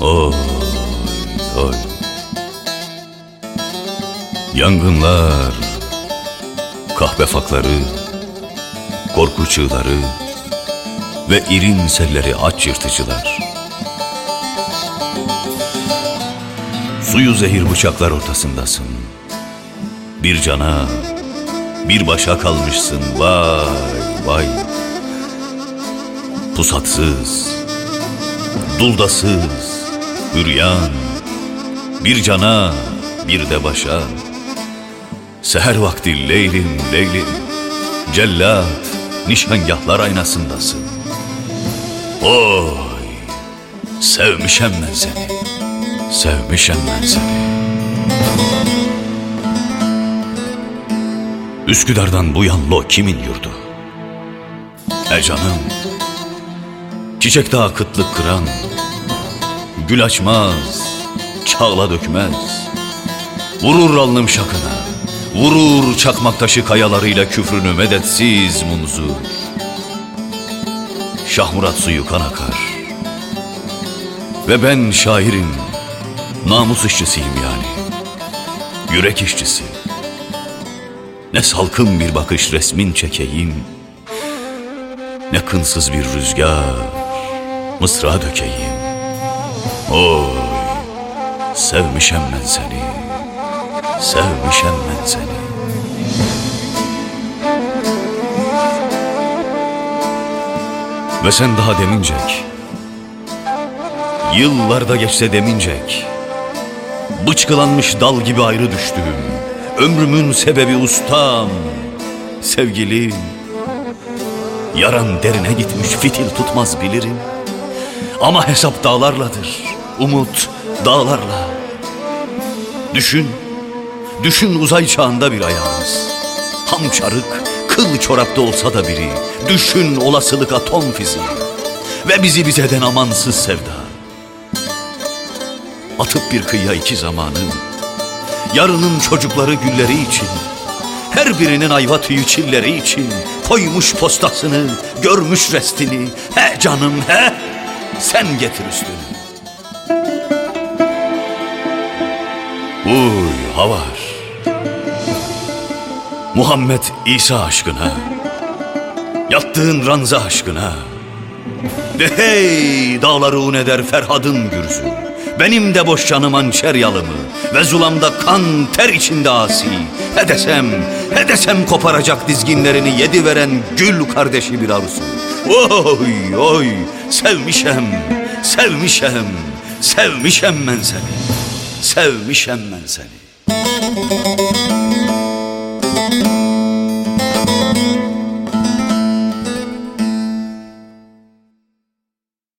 Oy oy. Yangınlar Kahpe fakları Korku çığları Ve irin selleri aç yırtıcılar. Suyu zehir bıçaklar ortasındasın. Bir cana Bir başa kalmışsın. Vay vay. Pusatsız Duldasız hüryan, bir cana, bir de başa. Seher vakti leylim leylim, cellat, nişangahlar aynasındasın. Oy, sevmişem ben seni, sevmişem ben seni. Üsküdar'dan bu yan lo kimin yurdu? E canım, çiçek dağı kıtlık kıran, gül açmaz, çağla dökmez. Vurur alnım şakına, vurur çakmak taşı kayalarıyla küfrünü medetsiz munzur. Şahmurat suyu kan akar. Ve ben şairin namus işçisiyim yani. Yürek işçisi. Ne salkın bir bakış resmin çekeyim, ne kınsız bir rüzgar mısra dökeyim. Oy, sevmişem ben seni, sevmişem ben seni. Ve sen daha demincek, yıllarda geçse demincek, bıçkılanmış dal gibi ayrı düştüğüm, ömrümün sebebi ustam, sevgilim. Yaran derine gitmiş fitil tutmaz bilirim. Ama hesap dağlarladır, umut dağlarla. Düşün, düşün uzay çağında bir ayağımız. Ham çarık, kıl çorapta olsa da biri. Düşün olasılık atom fiziği. Ve bizi bizeden amansız sevda. Atıp bir kıyıya iki zamanı. Yarının çocukları gülleri için. Her birinin ayva tüyü çilleri için. Koymuş postasını, görmüş restini. He canım he, sen getir üstünü. Uy havar. Muhammed İsa aşkına. Yattığın ranza aşkına. De hey dağları un eder Ferhad'ın gürzü. Benim de boş canım hançer yalımı Ve zulamda kan ter içinde asi He desem, he desem koparacak dizginlerini Yedi veren gül kardeşi bir arzusu Oy oy sevmişem, sevmişem Sevmişem ben seni Sevmişem ben seni